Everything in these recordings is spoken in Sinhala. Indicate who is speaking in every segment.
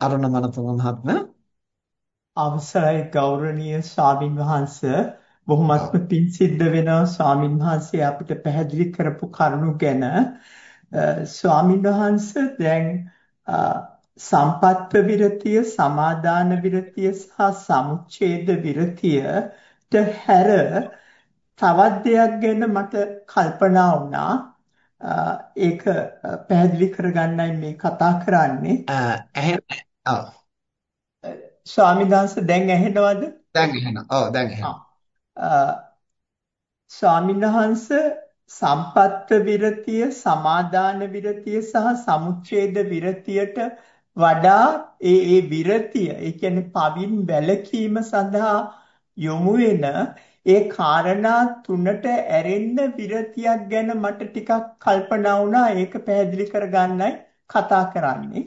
Speaker 1: අරුණ මනතුංග මහත්මයා
Speaker 2: අවසරයි ගෞරවනීය ස්වාමින් වහන්සේ. බොහොමත්ම පිං සිද්ධ වෙනවා ස්වාමින් වහන්සේ අපිට පැහැදිලි කරපු කරුණු ගැන. ස්වාමින් වහන්සේ දැන් සම්පත්ත විරතිය සමාදාන විරතිය සහ සමුච්ඡේද විරතියට හැර තවත් දෙයක් ගැන මට කල්පනා වුණා. ඒක පැහැදිලි කරගන්නයි මේ කතා කරන්නේ
Speaker 1: ඔව්
Speaker 2: ස්වාමීන් වහන්සේ දැන් ඇහෙනවද?
Speaker 1: දැන් ඇහෙනවා. ඔව් දැන් ඇහෙනවා.
Speaker 2: ස්වාමීන් වහන්සේ සම්පත්ත විරතිය, සමාදාන විරතිය සහ සමුච්ඡේද විරතියට වඩා ඒ ඒ විරතිය, ඒ කියන්නේ පවින් වැළකීම සඳහා යොමු වෙන ඒ කාරණා තුනට ඇරෙන්න විරතියක් ගැන මට ටිකක් කල්පනා වුණා. ඒක පැහැදිලි කරගන්නයි කතා කරන්නේ.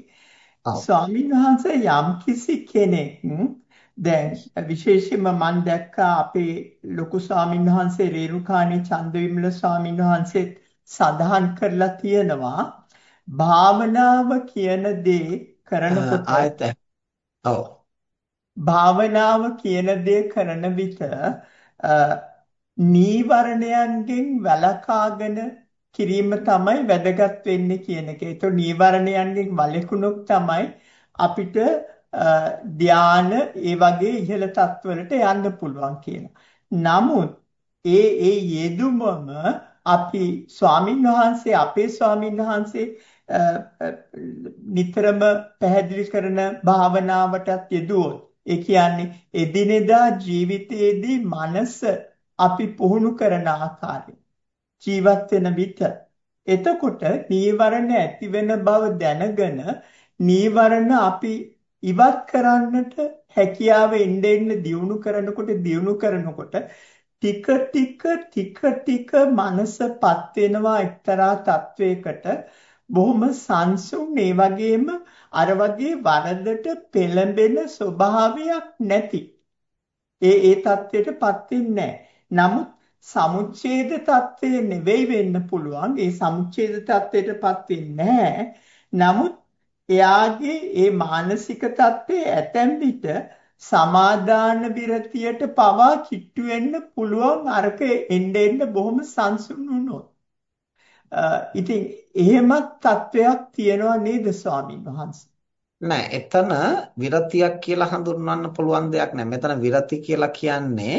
Speaker 2: ස්වාමීන් වහන්සේ යම්කිසි කෙනෙක් දැන් විශේෂයෙන්ම මම දැක්කා අපේ ලොකු ස්වාමීන් වහන්සේ රේරුකාණී චන්දවිමල ස්වාමීන් වහන්සේත් සඳහන් කරලා තියෙනවා භාවනාව කියන දේ කරනකොට
Speaker 1: ආයත ඔව්.
Speaker 2: භාවනාව කියන දේ කරන විට නීවරණයන්ගෙන් වළකාගෙන කිරීම තමයි වැදගත් වෙන්නේ කියන එක. ඒතො නීවරණයන්ගෙන් වළකුණක් තමයි අපිට ධාන ඒ වගේ ඉහළ තත්වලට යන්න පුළුවන් කියන. නමුත් ඒ ඒ යෙදුමම අපි ස්වාමින් වහන්සේ අපේ ස්වාමින් වහන්සේ නිතරම පැහැදිලි කරන භාවනාවටත් යෙදුවොත් ඒ කියන්නේ එදිනෙදා ජීවිතයේදී මනස අපි පුහුණු කරන ආකාරය ජීවත් වෙන විට එතකොට නීවරණ ඇති වෙන බව දැනගෙන නීවරණ අපි ඉවත් කරන්නට හැකියාව එන්න එන්න දියුණු කරනකොට දියුණු කරනකොට ටික ටික ටික ටික මනසපත් වෙනවා එක්තරා තත්වයකට බොහොම සංසුන් ඒ වගේම අර වගේ වරදට පෙළඹෙන ස්වභාවයක් නැති ඒ ඒ தത്വයටපත් වෙන්නේ නැහැ. නමුත් සමුච්ඡේද தත්ත්වය නෙවෙයි වෙන්න පුළුවන්. ඒ සමුච්ඡේද தත්ත්වයටපත් වෙන්නේ නැහැ. නමුත් එයාගේ ඒ මානසික தත්ත්වය ඇතැම් විට සමාදාන විරතියට පවා කිට්ටු වෙන්න පුළුවන් අරක එන්න එන්න බොහොම සංසුන් වුණොත්. ඉතින් එහෙමත් තත්වයක් තියෙනවා නේද ස්වාමීන් වහන්සේ?
Speaker 1: නෑ එතන විරතියක් කියලා හඳුන්වන්න පුළුවන් දෙයක් නෑ. මෙතන විරති කියලා කියන්නේ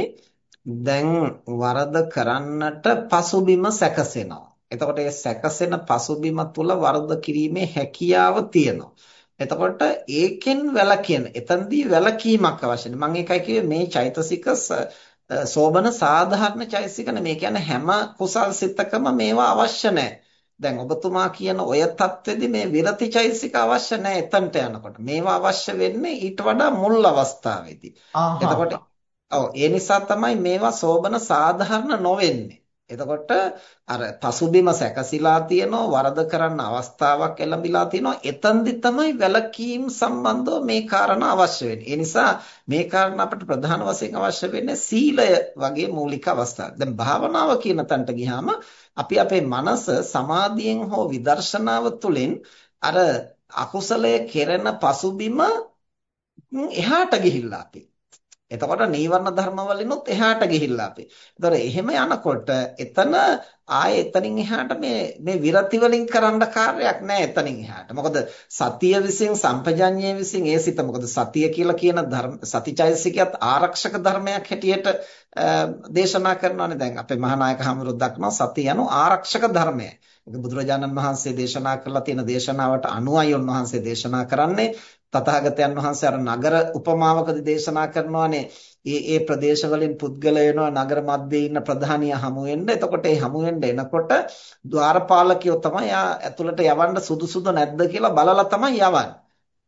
Speaker 1: දැන් වරද කරන්නට පසුබිම සැකසෙනවා. එතකොට මේ සැකසෙන පසුබිම තුල වරද කිරීමේ හැකියාව තියෙනවා. එතකොට ඒකෙන් වැළකීන. එතනදී වැළකීමක් අවශ්‍යයි. මම ඒකයි කිව්වේ මේ චෛතසික සෝබන සාධාරණ චෛතසික නෙමෙයි. කියන්නේ හැම කුසල් සිතකම මේවා අවශ්‍ය නැහැ. දැන් ඔබතුමා කියන ඔය தත්ත්වෙදි මේ විරති චෛතසික අවශ්‍ය නැහැ එතනට යනකොට. මේවා අවශ්‍ය වෙන්නේ ඊට වඩා මුල් අවස්ථාවේදී. එතකොට ඔව් ඒ නිසා තමයි මේවා සෝබන සාධාරණ නොවෙන්නේ. එතකොට අර පසුබිම සැකසීලා තියෙනවා වරද කරන්න අවස්ථාවක් එළඹිලා තියෙනවා එතෙන්දි තමයි වැලකීම් සම්බන්ධව මේ කාරණා අවශ්‍ය වෙන්නේ. ඒ නිසා මේ කාරණා අපිට ප්‍රධාන වශයෙන් අවශ්‍ය වෙන්නේ සීලය වගේ මූලික අවස්ථා. දැන් භාවනාව කියන තැනට ගියාම අපි අපේ මනස සමාධියෙන් හෝ විදර්ශනාව තුළින් අර අකුසලයේ කෙරෙන පසුබිම එහාට ගිහිල්ලා අපි එතකොට නීවරණ ධර්ම වලිනුත් එහාට ගිහිල්ලා අපි. ඒතර එහෙම යනකොට එතන ආයේ එතනින් එහාට මේ මේ විරති වලින් කරන්න කාර්යයක් නැහැ එතනින් එහාට. මොකද සතිය විසින් සම්පජඤ්ඤය විසින් ඒ සිත මොකද සතිය කියලා කියන ධර්ම සතිචෛතසිකයත් ආරක්ෂක ධර්මයක් හැටියට දේශනා කරනවානේ දැන් අපේ මහානායක හමුරුත් දක්වනවා සතිය යනු ආරක්ෂක ධර්මයයි. ඒක බුදුරජාණන් වහන්සේ දේශනා කරලා තියෙන දේශනාවට අනුවයි උන්වහන්සේ දේශනා කරන්නේ. තථාගතයන් වහන්සේ අර නගර උපමාවකදී දේශනා කරනවානේ ඒ ඒ ප්‍රදේශවලින් පුද්ගල වෙනවා නගර මැද්දේ ඉන්න ප්‍රධානිය හමු වෙන්න. එතකොට ඒ හමු වෙන්න එනකොට ద్వාරපාලකයෝ තමයි ඇතුළට යවන්න සුදුසුද නැද්ද කියලා බලලා තමයි යවන්නේ.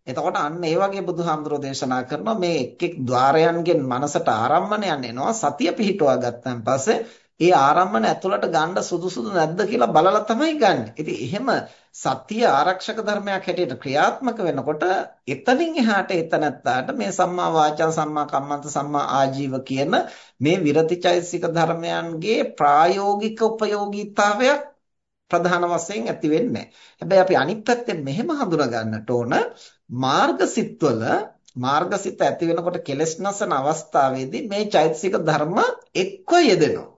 Speaker 1: එතකොට අන්න ඒ වගේ බුදුහාමුදුරෝ දේශනා කරනවා මේ එක් එක් ద్వාරයන්ගෙන් මනසට ආරම්මණයන් එනවා සතිය පිහිටුවා ගත්තන් පස්සේ ඒ ආරම්මන ඇතුළට ගන්න සුදුසුදු නැද්ද කියලා බලලා තමයි ගන්න. ඉතින් එහෙම සත්‍ය ආරක්ෂක ධර්මයක් හැටියට ක්‍රියාත්මක වෙනකොට එතනින් එහාට එතනත්තාට මේ සම්මා වාචා සම්මා කම්මන්ත සම්මා ආජීව කියන මේ විරතිචෛතසික ධර්මයන්ගේ ප්‍රායෝගික උපයෝගීතාවයක් ප්‍රධාන වශයෙන් ඇති වෙන්නේ හැබැයි අපි අනිත් පැත්තෙන් මෙහෙම හඳුනා ගන්නට ඕන මාර්ගසිතවල මාර්ගසිත ඇති වෙනකොට කෙලෙස් නැසන අවස්ථාවේදී මේ චෛතසික ධර්ම එක්ව යෙදෙනවා.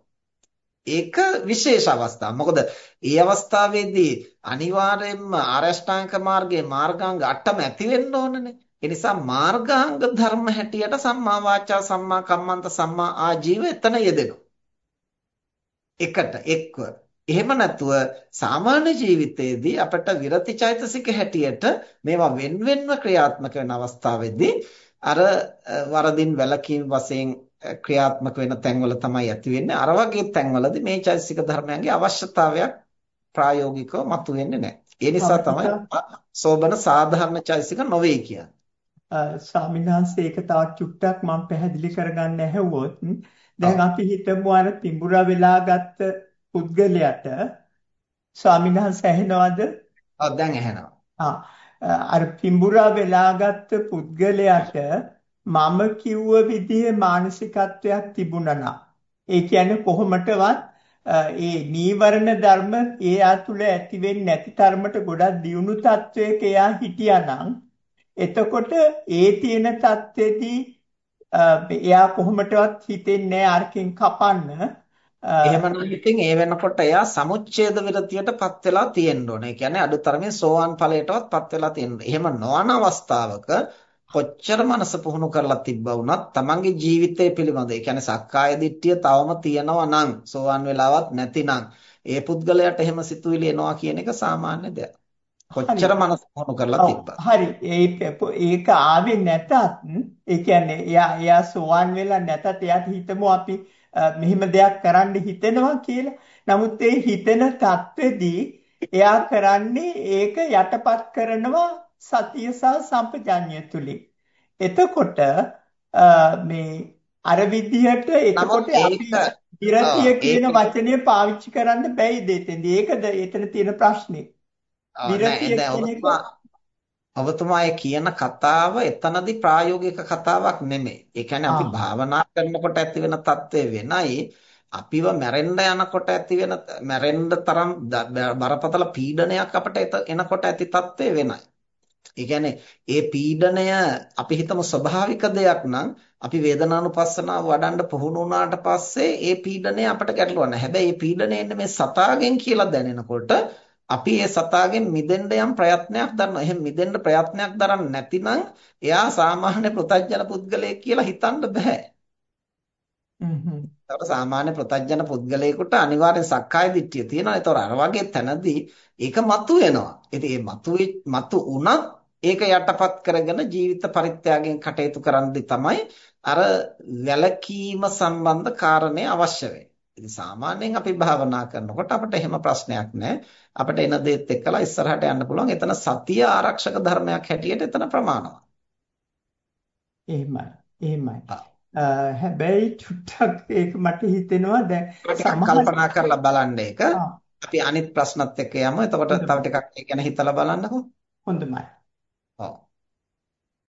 Speaker 1: ඒක විශේෂ අවස්ථාවක්. මොකද ඒ අවස්ථාවේදී අනිවාර්යයෙන්ම ආරෂ්ඨාංග මාර්ගයේ මාර්ගාංග 8ම ඇති වෙන්න ඕනනේ. ඒ නිසා මාර්ගාංග ධර්ම හැටියට සම්මා වාචා සම්මා කම්මන්ත සම්මා ආජීව එතන යෙදෙනවා. එකට එක්ව. එහෙම නැතුව සාමාන්‍ය ජීවිතයේදී අපිට විරති චෛතසික හැටියට මේවා වෙන වෙනම ක්‍රියාත්මක වෙන අවස්ථාවේදී අර වරදින් වැළකීම් වශයෙන් ක්‍රියාත්මක වෙන තැන්වල තමයි ඇති වෙන්නේ. අර වගේ තැන්වලදී මේ චෛතසික ධර්මයන්ගේ අවශ්‍යතාවයක් ප්‍රායෝගිකව මතුවෙන්නේ නැහැ. ඒ නිසා තමයි සෝබන සාධාරණ චෛතසික නොවේ කියන්නේ.
Speaker 2: ස්වාමීන් වහන්සේ ඒක තවත් චුට්ටක් මම පැහැදිලි කරගන්න ඇහුවොත් දැන් අපි හිතමු අර පිඹුරා වෙලා ගත්ත පුද්ගලයාට ස්වාමීන් වහන්සේ ඇහෙනවද?
Speaker 1: ඔව් දැන් ඇහෙනවා.
Speaker 2: අර පිඹුරා වෙලා ගත්ත පුද්ගලයාට මම කිව්ව විදිහේ මානසිකත්වයක් තිබුණා ඒ කියන්නේ කොහොමටවත් ඒ නීවරණ ධර්ම එයා තුල ඇති වෙන්නේ නැති තරමට ගොඩක් දියුණු තත්වයක එයා හිටියානම් එතකොට ඒ තියෙන தත්ත්වෙදී එයා කොහොමටවත් හිතෙන්නේ නැහැ අරකින් කපන්න.
Speaker 1: එහෙමනම් ඉතින් ඒ වෙනකොට එයා සමුච්ඡේද විරතියටපත් වෙලා තියෙන්න ඕනේ. ඒ කියන්නේ අඩුතරමින් සෝවාන් ඵලයටවත්පත් වෙලා තියෙන්න. එහෙම නොවන අවස්ථාවක කොච්චර මනස පුහුණු කරලා තිබ්බා වුණත් තමන්ගේ ජීවිතය පිළිබඳ ඒ කියන්නේ සක්කාය දිට්ඨිය තවම තියෙනවා නම් සෝවාන් වෙලාවත් නැතිනම් ඒ පුද්ගලයාට එහෙම සිතුවිලි එනවා කියන එක සාමාන්‍ය දෙයක්. කොච්චර මනස පුහුණු කරලා තිබ්බා.
Speaker 2: හරි. ඒක ආවේ නැතත් ඒ කියන්නේ එයා එයා සෝවන් වෙලා නැතත් එයාට හිතමු අපි මෙහෙම දෙයක් කරන්න හිතෙනවා කියලා. නමුත් ඒ හිතෙන தත්වෙදී එයා කරන්නේ ඒක යටපත් කරනවා සතිය සහ සම්පජාඤ්ඤය තුලින්. එතකොට මේ අර විදිහට එතකොට අපි විරතිය කියන වචනය පාවිච්චි කරන්න බැයිද එතෙන්දී? ඒකද එතන තියෙන ප්‍රශ්නේ.
Speaker 1: ඔබතුමාය කියන කතාව එතනදී ප්‍රායෝගික කතාවක් නෙමෙයි. ඒ කියන්නේ අපි භාවනා කරනකොට ඇති වෙන తත්වය වෙනයි. අපිව මැරෙන්න යනකොට ඇති වෙන මැරෙන්න තරම් බරපතල පීඩනයක් අපිට එනකොට ඇති తත්වය වෙනයි. ඒ කියන්නේ ඒ පීඩනය අපි හිතමු ස්වභාවික දෙයක් නම් අපි වේදනානුපස්සනාව වඩන්න පුහුණු වුණාට පස්සේ ඒ පීඩනය අපිට ගැටලුවක් නැහැ. හැබැයි මේ පීඩනය එන්නේ මේ සතාගෙන් කියලා දැනෙනකොට අපි ඒ සතාගෙන් මිදෙන්න යම් ප්‍රයත්නයක් දරනවා. එහෙනම් මිදෙන්න ප්‍රයත්නයක් දරන්නේ නැතිනම් එයා සාමාන්‍ය ප්‍රතඥ පුද්ගලයෙක් කියලා හිතන්න බෑ. හ්ම්. සාමාන්‍ය ප්‍රතඥ පුද්ගලයෙකුට අනිවාර්යෙන් සක්කාය දිට්ඨිය තියෙනවා. ඒතොර අර වගේ තැනදී ඒක මතු වෙනවා. ඉතින් ඒ මතු මතු උනත් ඒක යටපත් කරගෙන ජීවිත පරිත්‍යාගයෙන් කටයුතු කරන්නදී තමයි අර වැලකීම සම්බන්ධ කාරණේ අවශ්‍ය වෙන්නේ. සාමාන්‍යයෙන් අපි භාවනා කරනකොට අපිට එහෙම ප්‍රශ්නයක් නැහැ. අපිට එන දේත් එක්කලා ඉස්සරහට යන්න පුළුවන්. එතන සතිය ආරක්ෂක ධර්මයක් හැටියට එතන ප්‍රමාණවත්.
Speaker 2: එහෙමයි. එහෙමයි. හැබැයි චුට්ටක් ඒක මට හිතෙනවා දැන්
Speaker 1: කල්පනා කරලා බලන්න ඒක. අපි අනිත් ප්‍රශ්නත් එක්ක යමු. එතකොට තව ටිකක් ඒ ගැන හිතලා බලන්නකෝ.
Speaker 2: හොඳයි.
Speaker 1: ඔව්.